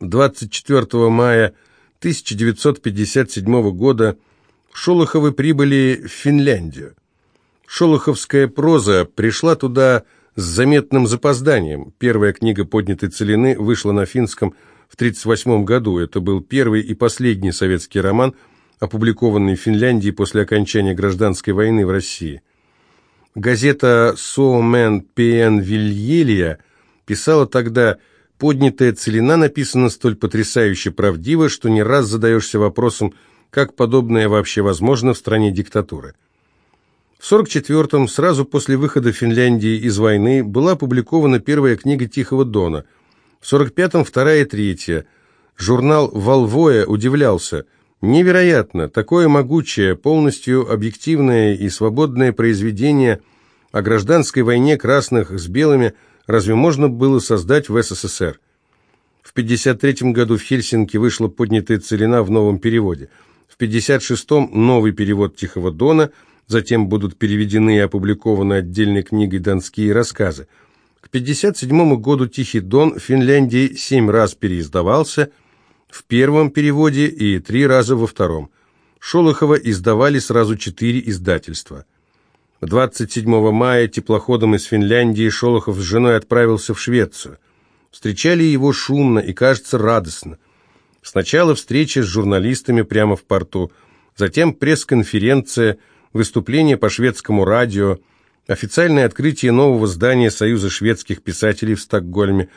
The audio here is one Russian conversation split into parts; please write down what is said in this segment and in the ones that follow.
24 мая 1957 года Шолоховы прибыли в Финляндию. Шолоховская проза пришла туда с заметным запозданием. Первая книга «Поднятой целины» вышла на финском в 1938 году. Это был первый и последний советский роман, опубликованный в Финляндии после окончания гражданской войны в России. Газета «Соумен Пен Вильелия» писала тогда «Поднятая целина» написана столь потрясающе правдиво, что не раз задаешься вопросом, как подобное вообще возможно в стране диктатуры. В 1944-м, сразу после выхода Финляндии из войны, была опубликована первая книга Тихого Дона. В 1945-м вторая и третья. Журнал «Волвоя» удивлялся. Невероятно, такое могучее, полностью объективное и свободное произведение о гражданской войне красных с белыми разве можно было создать в СССР? В 1953 году в Хельсинки вышла поднятая целина в новом переводе. В 1956 новый перевод Тихого Дона, затем будут переведены и опубликованы отдельной книгой «Донские рассказы». К 1957 году Тихий Дон в Финляндии семь раз переиздавался – в первом переводе и три раза во втором. Шолохова издавали сразу четыре издательства. 27 мая теплоходом из Финляндии Шолохов с женой отправился в Швецию. Встречали его шумно и, кажется, радостно. Сначала встреча с журналистами прямо в порту, затем пресс-конференция, выступление по шведскому радио, официальное открытие нового здания Союза шведских писателей в Стокгольме,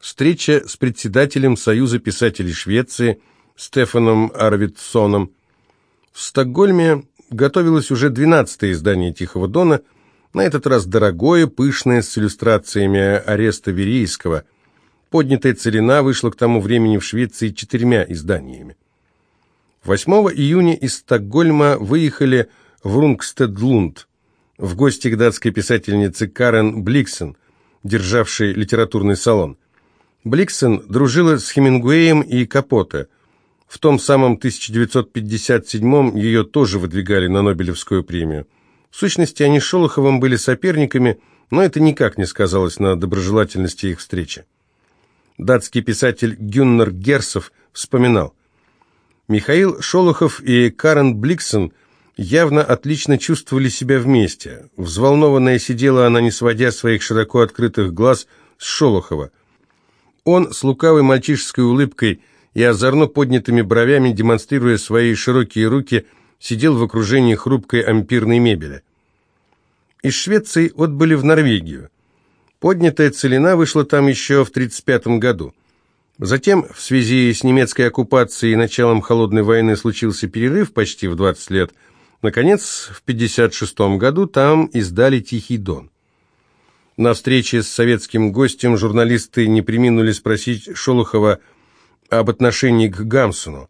Встреча с председателем Союза писателей Швеции Стефаном Арвидсоном. В Стокгольме готовилось уже 12-е издание «Тихого дона», на этот раз дорогое, пышное, с иллюстрациями ареста Верейского. Поднятая целина вышла к тому времени в Швеции четырьмя изданиями. 8 июня из Стокгольма выехали в Рунгстедлунд в гости к датской писательнице Карен Бликсен, державшей литературный салон. Бликсен дружила с Хемингуэем и Капоте. В том самом 1957-м ее тоже выдвигали на Нобелевскую премию. В сущности, они с Шолоховым были соперниками, но это никак не сказалось на доброжелательности их встречи. Датский писатель Гюннер Герсов вспоминал, Михаил Шолохов и Карен Бликсен явно отлично чувствовали себя вместе. Взволнованная сидела она, не сводя своих широко открытых глаз с Шолохова. Он с лукавой мальчишеской улыбкой и озорно поднятыми бровями, демонстрируя свои широкие руки, сидел в окружении хрупкой ампирной мебели. Из Швеции отбыли в Норвегию. Поднятая целина вышла там еще в 1935 году. Затем, в связи с немецкой оккупацией и началом Холодной войны, случился перерыв почти в 20 лет. Наконец, в 1956 году там издали «Тихий дон». На встрече с советским гостем журналисты не приминули спросить Шолохова об отношении к Гамсуну.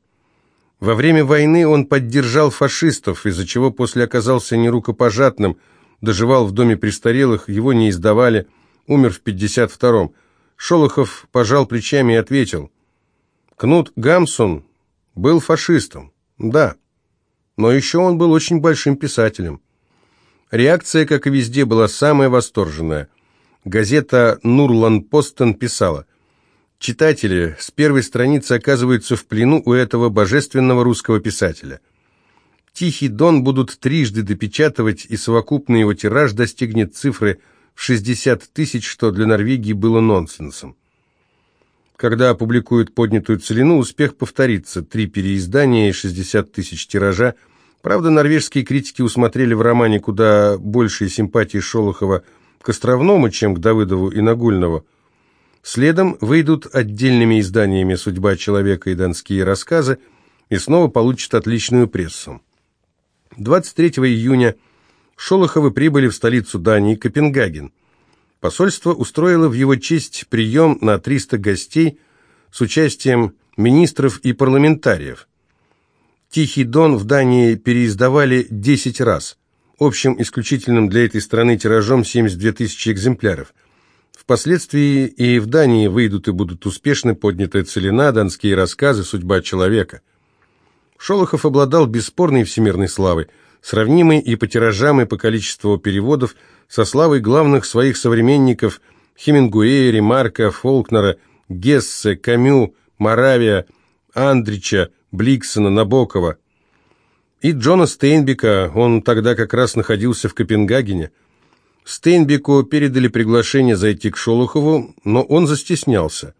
Во время войны он поддержал фашистов, из-за чего после оказался нерукопожатным, доживал в доме престарелых, его не издавали, умер в 52-м. Шолохов пожал плечами и ответил, «Кнут Гамсун был фашистом, да, но еще он был очень большим писателем». Реакция, как и везде, была самая восторженная. Газета «Нурлан-Постон» писала, «Читатели с первой страницы оказываются в плену у этого божественного русского писателя. «Тихий дон» будут трижды допечатывать, и совокупный его тираж достигнет цифры в 60 тысяч, что для Норвегии было нонсенсом. Когда опубликуют поднятую целину, успех повторится. Три переиздания и 60 тысяч тиража. Правда, норвежские критики усмотрели в романе куда большие симпатии Шолохова – к Островному, чем к Давыдову и Нагульнову. Следом выйдут отдельными изданиями «Судьба человека» и «Донские рассказы» и снова получат отличную прессу. 23 июня Шолоховы прибыли в столицу Дании, Копенгаген. Посольство устроило в его честь прием на 300 гостей с участием министров и парламентариев. «Тихий дон» в Дании переиздавали 10 раз общим исключительным для этой страны тиражом 72 тысячи экземпляров. Впоследствии и в Дании выйдут и будут успешны поднятая целина, донские рассказы, судьба человека. Шолохов обладал бесспорной всемирной славой, сравнимой и по тиражам, и по количеству переводов со славой главных своих современников Хемингуэя, Ремарка, Фолкнера, Гессе, Камю, Моравия, Андрича, Бликсона, Набокова. И Джона Стейнбека, он тогда как раз находился в Копенгагене. Стейнбеку передали приглашение зайти к Шолохову, но он застеснялся.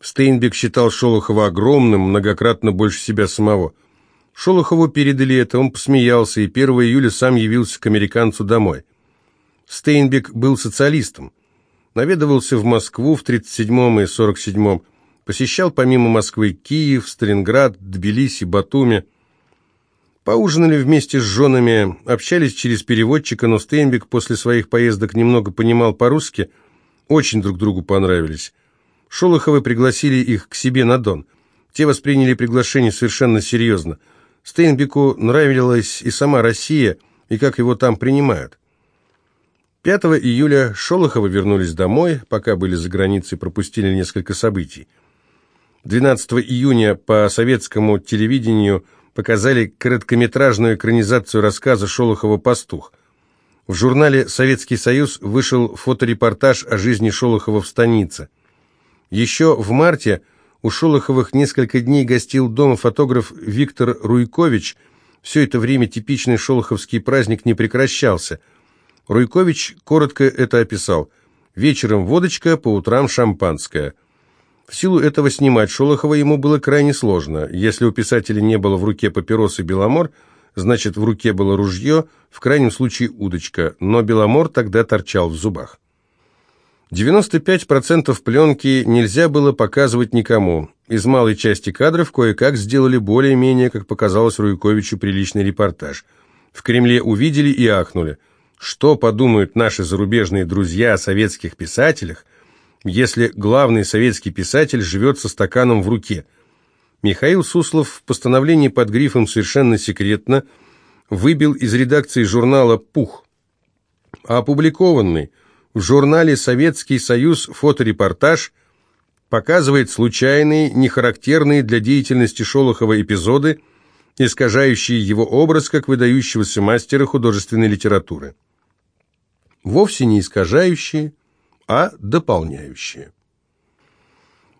Стейнбек считал Шолохова огромным, многократно больше себя самого. Шолохову передали это, он посмеялся, и 1 июля сам явился к американцу домой. Стейнбек был социалистом. Наведывался в Москву в 37-м и 47-м, посещал помимо Москвы Киев, Сталинград, Тбилиси, Батуми. Поужинали вместе с женами, общались через переводчика, но Стейнбек после своих поездок немного понимал по-русски, очень друг другу понравились. Шолоховы пригласили их к себе на Дон. Те восприняли приглашение совершенно серьезно. Стейнбеку нравилась и сама Россия, и как его там принимают. 5 июля Шолоховы вернулись домой, пока были за границей, пропустили несколько событий. 12 июня по советскому телевидению показали короткометражную экранизацию рассказа Шолохова «Пастух». В журнале «Советский Союз» вышел фоторепортаж о жизни Шолохова в станице. Еще в марте у Шолоховых несколько дней гостил дома фотограф Виктор Руйкович. Все это время типичный шолоховский праздник не прекращался – Руйкович коротко это описал. Вечером водочка, по утрам шампанское. В силу этого снимать Шолохова ему было крайне сложно. Если у писателя не было в руке папиросы Беломор, значит в руке было ружье, в крайнем случае удочка, но Беломор тогда торчал в зубах. 95% пленки нельзя было показывать никому. Из малой части кадров кое-как сделали более-менее, как показалось Руйковичу, приличный репортаж. В Кремле увидели и ахнули – что подумают наши зарубежные друзья о советских писателях, если главный советский писатель живет со стаканом в руке? Михаил Суслов в постановлении под грифом «Совершенно секретно» выбил из редакции журнала «Пух», а опубликованный в журнале «Советский Союз» фоторепортаж показывает случайные, нехарактерные для деятельности Шолохова эпизоды, искажающие его образ как выдающегося мастера художественной литературы вовсе не искажающие, а дополняющие.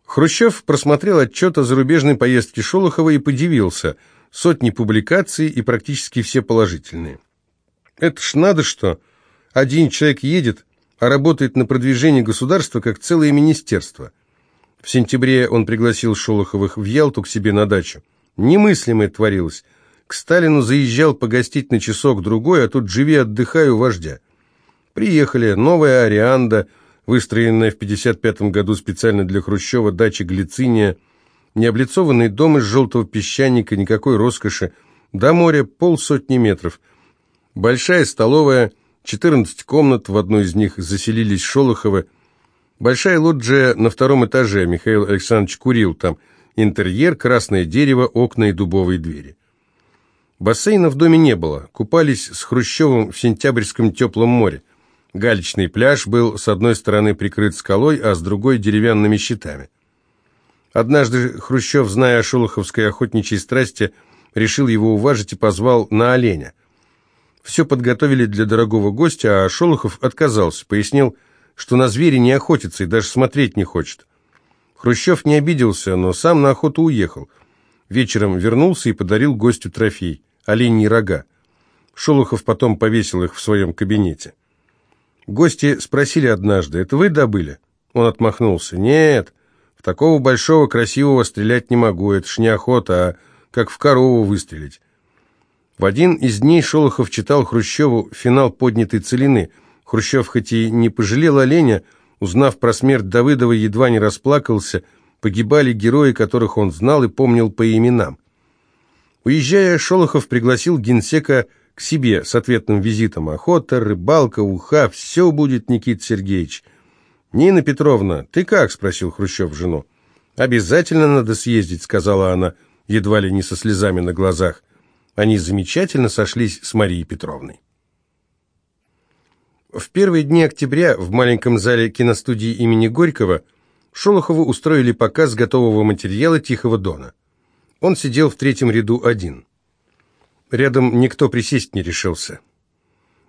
Хрущев просмотрел отчет о зарубежной поездке Шолохова и подивился. Сотни публикаций и практически все положительные. Это ж надо что. Один человек едет, а работает на продвижение государства, как целое министерство. В сентябре он пригласил Шолоховых в Ялту к себе на дачу. Немыслимое творилось. К Сталину заезжал погостить на часок-другой, а тут живи, отдыхай у вождя. Приехали, новая Арианда, выстроенная в 55 году специально для Хрущева дача Глициния, необлицованный дом из желтого песчаника, никакой роскоши, до моря полсотни метров. Большая столовая, 14 комнат, в одной из них заселились Шолоховы. Большая лоджия на втором этаже, Михаил Александрович курил там. Интерьер, красное дерево, окна и дубовые двери. Бассейна в доме не было, купались с Хрущевым в сентябрьском теплом море. Галечный пляж был с одной стороны прикрыт скалой, а с другой – деревянными щитами. Однажды Хрущев, зная о шолоховской охотничьей страсти, решил его уважить и позвал на оленя. Все подготовили для дорогого гостя, а Шолохов отказался, пояснил, что на зверя не охотится и даже смотреть не хочет. Хрущев не обиделся, но сам на охоту уехал. Вечером вернулся и подарил гостю трофей – оленьи рога. Шолохов потом повесил их в своем кабинете. Гости спросили однажды, «Это вы добыли?» Он отмахнулся, «Нет, в такого большого красивого стрелять не могу, это ж не охота, а как в корову выстрелить». В один из дней Шолохов читал Хрущеву финал поднятой целины. Хрущев хоть и не пожалел оленя, узнав про смерть Давыдова, едва не расплакался, погибали герои, которых он знал и помнил по именам. Уезжая, Шолохов пригласил генсека к себе с ответным визитом. Охота, рыбалка, уха, все будет, Никита Сергеевич. «Нина Петровна, ты как?» – спросил Хрущев жену. «Обязательно надо съездить», – сказала она, едва ли не со слезами на глазах. Они замечательно сошлись с Марией Петровной. В первые дни октября в маленьком зале киностудии имени Горького Шолохову устроили показ готового материала «Тихого дона». Он сидел в третьем ряду один. Рядом никто присесть не решился.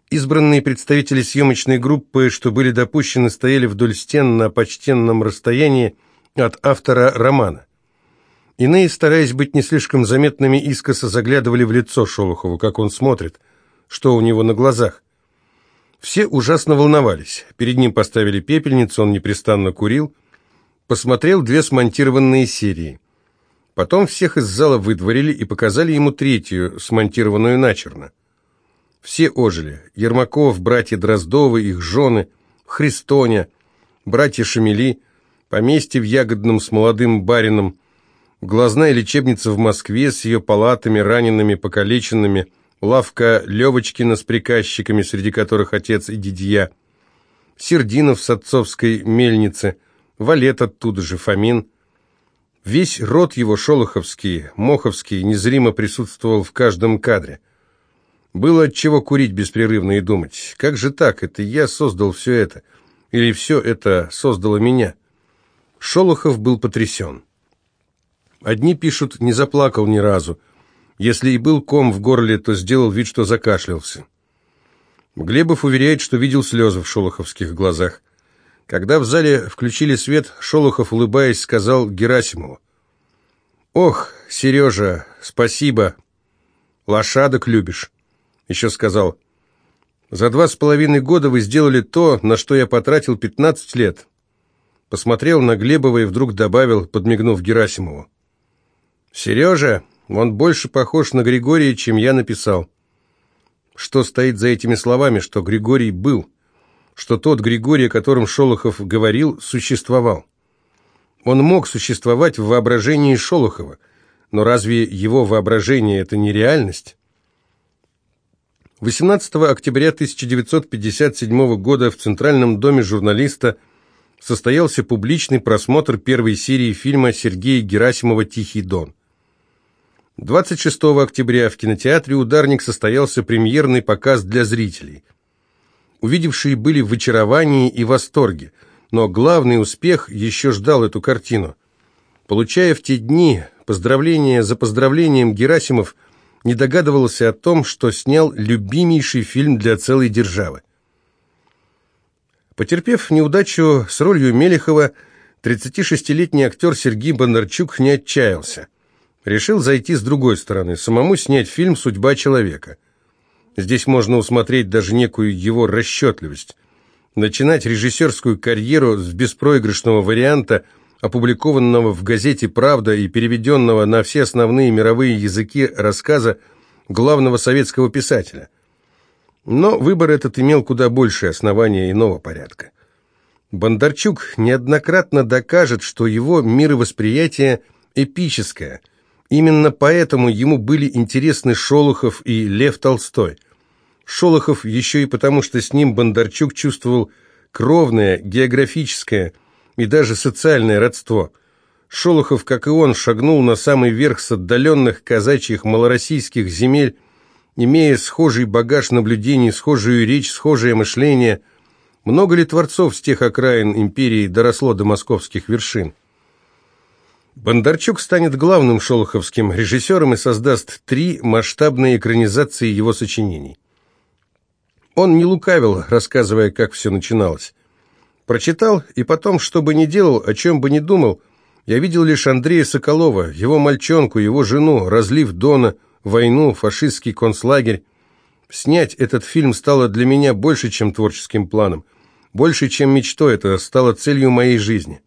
Избранные представители съемочной группы, что были допущены, стояли вдоль стен на почтенном расстоянии от автора романа. Иные, стараясь быть не слишком заметными, искоса заглядывали в лицо Шолохову, как он смотрит, что у него на глазах. Все ужасно волновались. Перед ним поставили пепельницу, он непрестанно курил. Посмотрел две смонтированные серии. Потом всех из зала выдворили и показали ему третью, смонтированную начерно. Все ожили. Ермаков, братья Дроздовы, их жены, Христоня, братья Шамили, поместье в Ягодном с молодым барином, глазная лечебница в Москве с ее палатами, ранеными, покалеченными, лавка Левочкина с приказчиками, среди которых отец и дядья, Сердинов с отцовской мельницы, Валет оттуда же, Фомин. Весь род его шолоховский, моховский, незримо присутствовал в каждом кадре. Было от чего курить беспрерывно и думать, как же так, это я создал все это, или все это создало меня? Шолохов был потрясен. Одни пишут, не заплакал ни разу, если и был ком в горле, то сделал вид, что закашлялся. Глебов уверяет, что видел слезы в шолоховских глазах. Когда в зале включили свет, Шолохов, улыбаясь, сказал Герасимову. «Ох, Сережа, спасибо. Лошадок любишь». Еще сказал, «За два с половиной года вы сделали то, на что я потратил пятнадцать лет». Посмотрел на Глебова и вдруг добавил, подмигнув Герасимову. «Сережа, он больше похож на Григория, чем я написал. Что стоит за этими словами, что Григорий был, что тот Григорий, о котором Шолохов говорил, существовал. Он мог существовать в воображении Шолохова, но разве его воображение – это не реальность? 18 октября 1957 года в Центральном доме журналиста состоялся публичный просмотр первой серии фильма Сергея Герасимова «Тихий дон». 26 октября в кинотеатре «Ударник» состоялся премьерный показ для зрителей. Увидевшие были в очаровании и восторге, но главный успех еще ждал эту картину. Получая в те дни поздравления за поздравлением, Герасимов не догадывался о том, что снял любимейший фильм для целой державы. Потерпев неудачу с ролью Мелехова, 36-летний актер Сергей Бондарчук не отчаялся. Решил зайти с другой стороны, самому снять фильм «Судьба человека». Здесь можно усмотреть даже некую его расчетливость. Начинать режиссерскую карьеру с беспроигрышного варианта, опубликованного в газете «Правда» и переведенного на все основные мировые языки рассказа главного советского писателя. Но выбор этот имел куда большее основание иного порядка. Бондарчук неоднократно докажет, что его мировосприятие эпическое – Именно поэтому ему были интересны Шолохов и Лев Толстой. Шолохов еще и потому, что с ним Бондарчук чувствовал кровное, географическое и даже социальное родство. Шолохов, как и он, шагнул на самый верх с отдаленных казачьих малороссийских земель, имея схожий багаж наблюдений, схожую речь, схожее мышление. Много ли творцов с тех окраин империи доросло до московских вершин? Бондарчук станет главным шолоховским режиссером и создаст три масштабные экранизации его сочинений. Он не лукавил, рассказывая, как все начиналось. Прочитал, и потом, что бы ни делал, о чем бы ни думал, я видел лишь Андрея Соколова, его мальчонку, его жену, разлив Дона, войну, фашистский концлагерь. Снять этот фильм стало для меня больше, чем творческим планом, больше, чем мечтой, это стало целью моей жизни.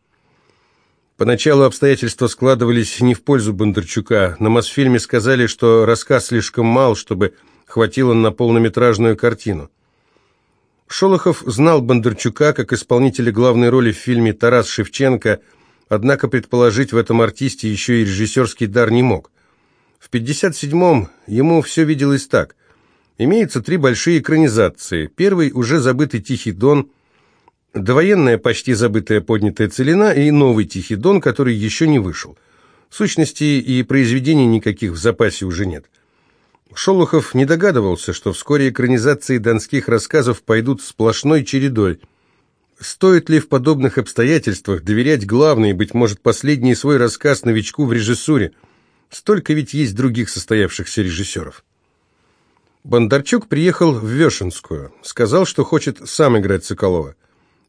Поначалу обстоятельства складывались не в пользу Бондарчука. На Мосфильме сказали, что рассказ слишком мал, чтобы хватило на полнометражную картину. Шолохов знал Бондарчука как исполнителя главной роли в фильме «Тарас Шевченко», однако предположить в этом артисте еще и режиссерский дар не мог. В 57-м ему все виделось так. Имеются три большие экранизации. Первый уже забытый «Тихий дон», Довоенная, почти забытая поднятая целина и новый Тихий Дон, который еще не вышел. В сущности, и произведений никаких в запасе уже нет. Шолохов не догадывался, что вскоре экранизации донских рассказов пойдут сплошной чередой. Стоит ли в подобных обстоятельствах доверять главный, быть может, последний свой рассказ новичку в режиссуре? Столько ведь есть других состоявшихся режиссеров. Бондарчук приехал в Вешенскую, сказал, что хочет сам играть Соколова.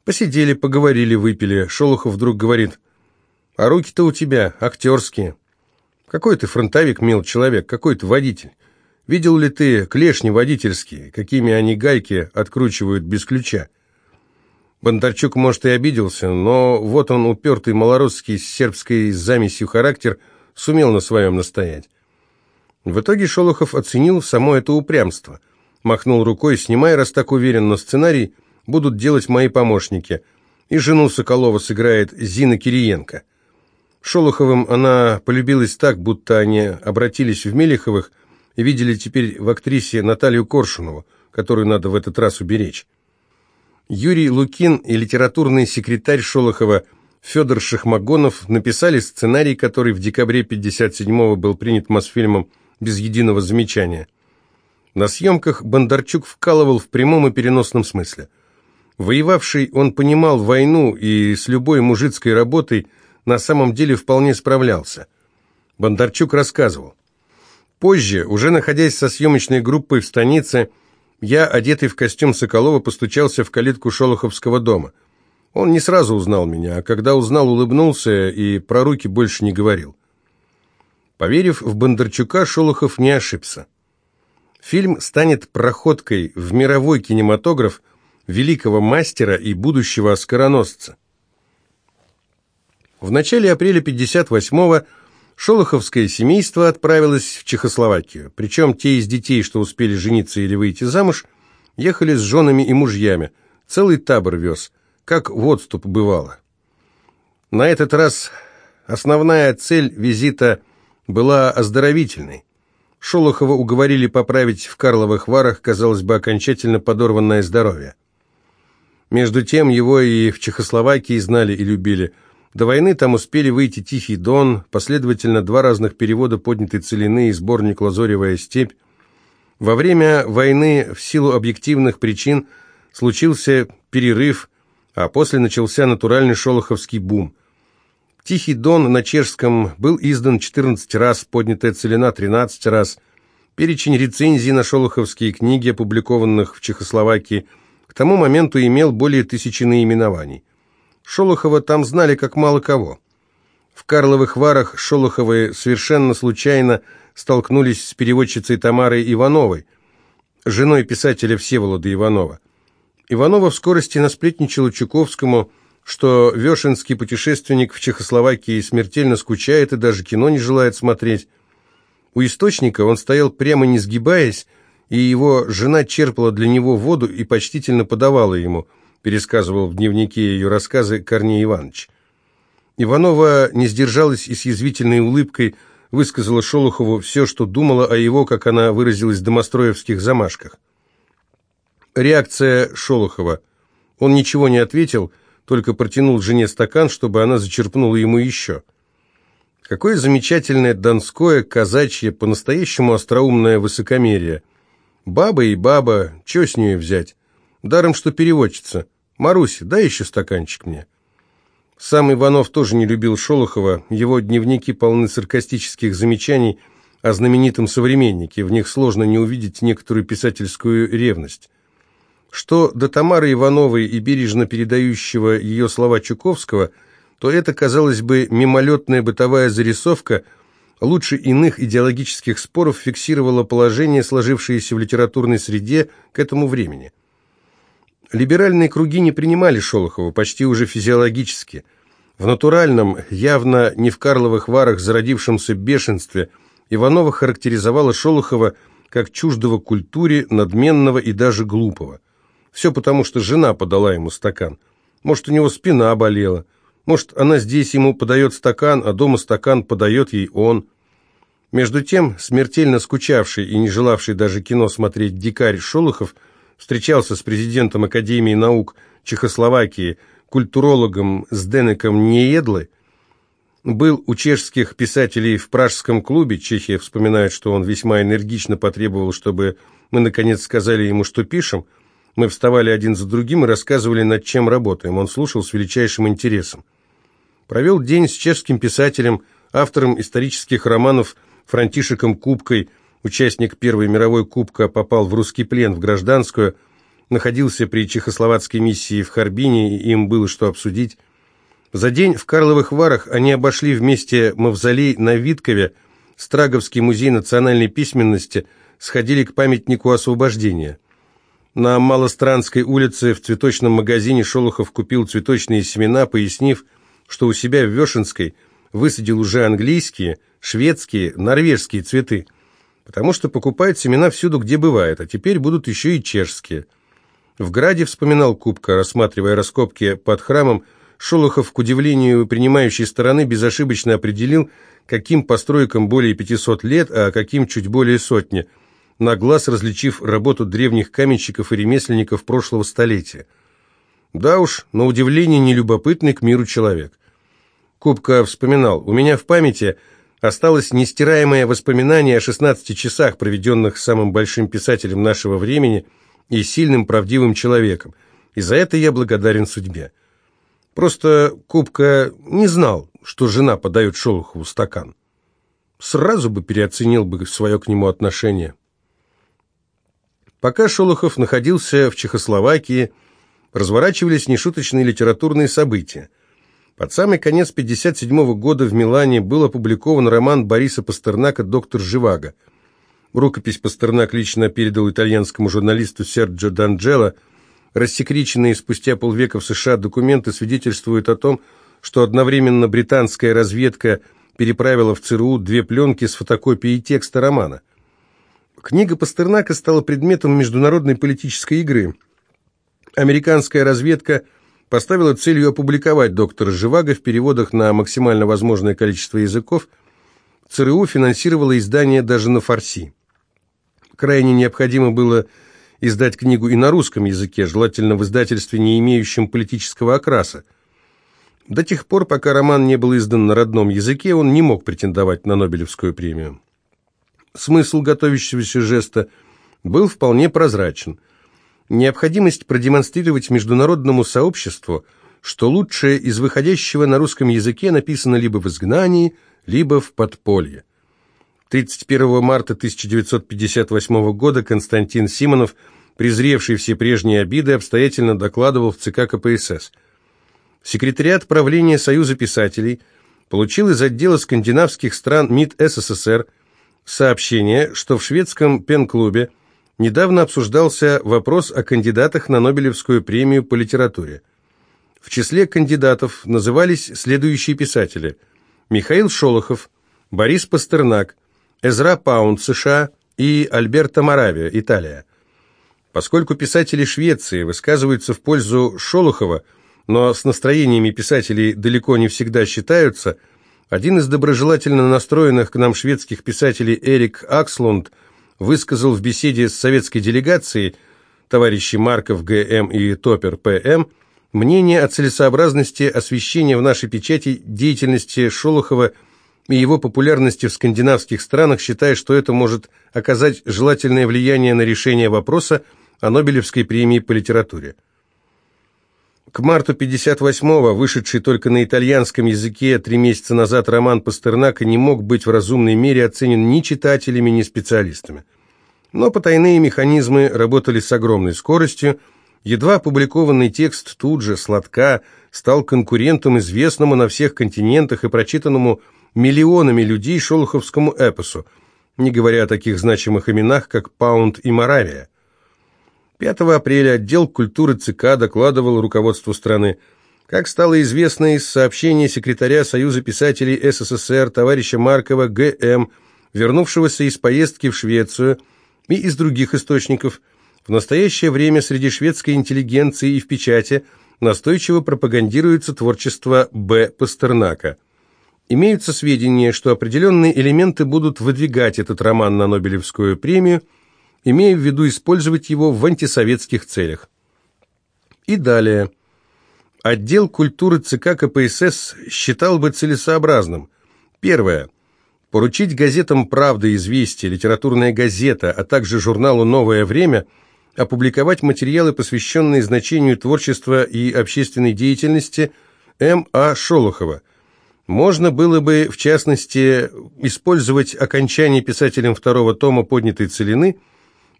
Посидели, поговорили, выпили. Шолохов вдруг говорит, А руки-то у тебя актерские. Какой ты фронтовик, мил человек, какой ты водитель. Видел ли ты клешни водительские, какими они гайки откручивают без ключа? Бондарчук, может, и обиделся, но вот он, упертый малорусский с сербской замесью характер, сумел на своем настоять. В итоге Шолохов оценил само это упрямство. Махнул рукой, снимай, раз так уверен, но сценарий будут делать мои помощники. И жену Соколова сыграет Зина Кириенко. Шолоховым она полюбилась так, будто они обратились в Мелеховых видели теперь в актрисе Наталью Коршунову, которую надо в этот раз уберечь. Юрий Лукин и литературный секретарь Шолохова Федор Шахмагонов написали сценарий, который в декабре 1957 был принят Мосфильмом без единого замечания. На съемках Бондарчук вкалывал в прямом и переносном смысле. Воевавший, он понимал войну и с любой мужицкой работой на самом деле вполне справлялся. Бондарчук рассказывал. Позже, уже находясь со съемочной группой в станице, я, одетый в костюм Соколова, постучался в калитку Шолоховского дома. Он не сразу узнал меня, а когда узнал, улыбнулся и про руки больше не говорил. Поверив в Бондарчука, Шолохов не ошибся. Фильм станет проходкой в мировой кинематограф великого мастера и будущего оскароносца. В начале апреля 58-го Шолоховское семейство отправилось в Чехословакию, причем те из детей, что успели жениться или выйти замуж, ехали с женами и мужьями, целый табор вез, как в отступ бывало. На этот раз основная цель визита была оздоровительной. Шолохова уговорили поправить в Карловых Варах, казалось бы, окончательно подорванное здоровье. Между тем его и в Чехословакии знали и любили – до войны там успели выйти «Тихий дон», последовательно два разных перевода поднятой целины и сборник «Лазоревая степь». Во время войны в силу объективных причин случился перерыв, а после начался натуральный шолоховский бум. «Тихий дон» на чешском был издан 14 раз, поднятая целина 13 раз. Перечень рецензий на шолоховские книги, опубликованных в Чехословакии, к тому моменту имел более тысячи наименований. Шолохова там знали как мало кого. В Карловых Варах Шолоховы совершенно случайно столкнулись с переводчицей Тамарой Ивановой, женой писателя Всеволода Иванова. Иванова в скорости насплетничала Чуковскому, что вешенский путешественник в Чехословакии смертельно скучает и даже кино не желает смотреть. У источника он стоял прямо не сгибаясь, и его жена черпала для него воду и почтительно подавала ему – пересказывал в дневнике ее рассказы Корней Иванович. Иванова не сдержалась и с язвительной улыбкой высказала Шолохову все, что думала о его, как она выразилась, домостроевских замашках. Реакция Шолохова. Он ничего не ответил, только протянул жене стакан, чтобы она зачерпнула ему еще. Какое замечательное донское, казачье, по-настоящему остроумное высокомерие. Баба и баба, что с нее взять? Даром, что переводчица. «Маруся, дай еще стаканчик мне». Сам Иванов тоже не любил Шолохова, его дневники полны саркастических замечаний о знаменитом современнике, в них сложно не увидеть некоторую писательскую ревность. Что до Тамары Ивановой и бережно передающего ее слова Чуковского, то это, казалось бы, мимолетная бытовая зарисовка лучше иных идеологических споров фиксировала положение, сложившееся в литературной среде к этому времени – Либеральные круги не принимали Шолохова почти уже физиологически. В натуральном, явно не в Карловых Варах зародившемся бешенстве, Иванова характеризовала Шолохова как чуждого культуре, надменного и даже глупого. Все потому, что жена подала ему стакан. Может, у него спина болела. Может, она здесь ему подает стакан, а дома стакан подает ей он. Между тем, смертельно скучавший и не желавший даже кино смотреть дикарь Шолохов – встречался с президентом Академии наук Чехословакии, культурологом Сденеком Неедлы, был у чешских писателей в Пражском клубе, Чехия вспоминает, что он весьма энергично потребовал, чтобы мы наконец сказали ему, что пишем. Мы вставали один за другим и рассказывали, над чем работаем. Он слушал с величайшим интересом. Провел день с чешским писателем, автором исторических романов Франтишеком Кубкой – участник Первой мировой Кубка, попал в русский плен, в гражданскую, находился при чехословацкой миссии в Харбине, и им было что обсудить. За день в Карловых Варах они обошли вместе мавзолей на Виткове, Страговский музей национальной письменности, сходили к памятнику освобождения. На Малостранской улице в цветочном магазине Шолохов купил цветочные семена, пояснив, что у себя в Вешенской высадил уже английские, шведские, норвежские цветы, потому что покупает семена всюду, где бывает, а теперь будут еще и чешские. В Граде вспоминал Кубка, рассматривая раскопки под храмом, Шолохов, к удивлению принимающей стороны, безошибочно определил, каким постройкам более 500 лет, а каким чуть более сотни, на глаз различив работу древних каменщиков и ремесленников прошлого столетия. Да уж, на удивление нелюбопытный к миру человек. Кубка вспоминал, у меня в памяти осталось нестираемое воспоминание о 16 часах, проведенных самым большим писателем нашего времени и сильным правдивым человеком, и за это я благодарен судьбе. Просто Кубка не знал, что жена подает Шолохову стакан. Сразу бы переоценил бы свое к нему отношение. Пока Шолохов находился в Чехословакии, разворачивались нешуточные литературные события. Под самый конец 1957 года в Милане был опубликован роман Бориса Пастернака «Доктор Живаго». Рукопись Пастернак лично передал итальянскому журналисту Серджо Данджело – Рассекреченные спустя полвека в США документы свидетельствуют о том, что одновременно британская разведка переправила в ЦРУ две пленки с фотокопией текста романа. Книга Пастернака стала предметом международной политической игры. Американская разведка поставила целью опубликовать доктора Живаго в переводах на максимально возможное количество языков. ЦРУ финансировала издание даже на фарси. Крайне необходимо было издать книгу и на русском языке, желательно в издательстве, не имеющем политического окраса. До тех пор, пока роман не был издан на родном языке, он не мог претендовать на Нобелевскую премию. Смысл готовящегося жеста был вполне прозрачен. Необходимость продемонстрировать международному сообществу, что лучшее из выходящего на русском языке написано либо в изгнании, либо в подполье. 31 марта 1958 года Константин Симонов, презревший все прежние обиды, обстоятельно докладывал в ЦК КПСС. Секретариат правления Союза писателей получил из отдела скандинавских стран МИД СССР сообщение, что в шведском пен-клубе недавно обсуждался вопрос о кандидатах на Нобелевскую премию по литературе. В числе кандидатов назывались следующие писатели – Михаил Шолохов, Борис Пастернак, Эзра Паунд, США, и Альберто Моравия, Италия. Поскольку писатели Швеции высказываются в пользу Шолохова, но с настроениями писателей далеко не всегда считаются, один из доброжелательно настроенных к нам шведских писателей Эрик Акслунд высказал в беседе с советской делегацией товарищи Марков ГМ и Топер ПМ мнение о целесообразности освещения в нашей печати деятельности Шолохова и его популярности в скандинавских странах, считая, что это может оказать желательное влияние на решение вопроса о Нобелевской премии по литературе. К марту 58-го, вышедший только на итальянском языке три месяца назад роман Пастернака не мог быть в разумной мере оценен ни читателями, ни специалистами. Но потайные механизмы работали с огромной скоростью, едва опубликованный текст тут же, сладка, стал конкурентом известному на всех континентах и прочитанному миллионами людей шолоховскому эпосу, не говоря о таких значимых именах, как Паунд и Моравия. 5 апреля отдел культуры ЦК докладывал руководству страны, как стало известно из сообщения секретаря Союза писателей СССР товарища Маркова Г.М., вернувшегося из поездки в Швецию, и из других источников, в настоящее время среди шведской интеллигенции и в печати настойчиво пропагандируется творчество Б. Пастернака. Имеются сведения, что определенные элементы будут выдвигать этот роман на Нобелевскую премию, имея в виду использовать его в антисоветских целях. И далее. Отдел культуры ЦК КПСС считал бы целесообразным. Первое. Поручить газетам «Правда», «Известия», «Литературная газета», а также журналу «Новое время» опубликовать материалы, посвященные значению творчества и общественной деятельности М. А. Шолохова – можно было бы, в частности, использовать окончание писателем второго тома «Поднятой целины»,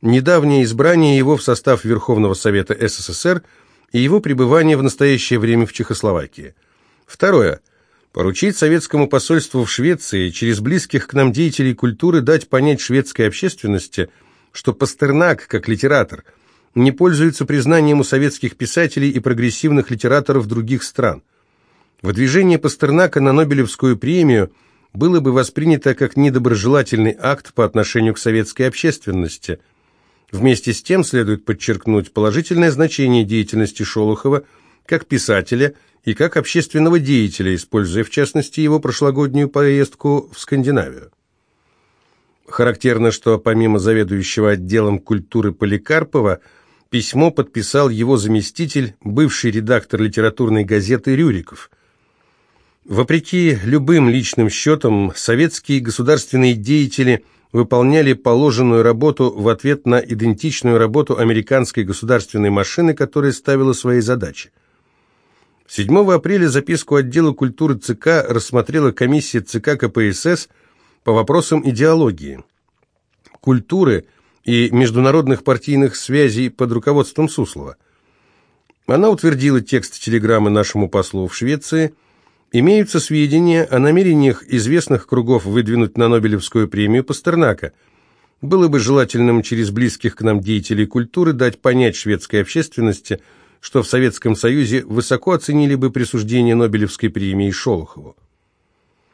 недавнее избрание его в состав Верховного Совета СССР и его пребывание в настоящее время в Чехословакии. Второе. Поручить советскому посольству в Швеции через близких к нам деятелей культуры дать понять шведской общественности, что Пастернак, как литератор, не пользуется признанием у советских писателей и прогрессивных литераторов других стран. Выдвижение Пастернака на Нобелевскую премию было бы воспринято как недоброжелательный акт по отношению к советской общественности. Вместе с тем следует подчеркнуть положительное значение деятельности Шолохова как писателя и как общественного деятеля, используя в частности его прошлогоднюю поездку в Скандинавию. Характерно, что помимо заведующего отделом культуры Поликарпова, письмо подписал его заместитель, бывший редактор литературной газеты «Рюриков». Вопреки любым личным счетам, советские государственные деятели выполняли положенную работу в ответ на идентичную работу американской государственной машины, которая ставила свои задачи. 7 апреля записку отдела культуры ЦК рассмотрела комиссия ЦК КПСС по вопросам идеологии, культуры и международных партийных связей под руководством Суслова. Она утвердила текст телеграммы нашему послу в Швеции. Имеются сведения о намерениях известных кругов выдвинуть на Нобелевскую премию Пастернака. Было бы желательным через близких к нам деятелей культуры дать понять шведской общественности – что в Советском Союзе высоко оценили бы присуждение Нобелевской премии Шолохову.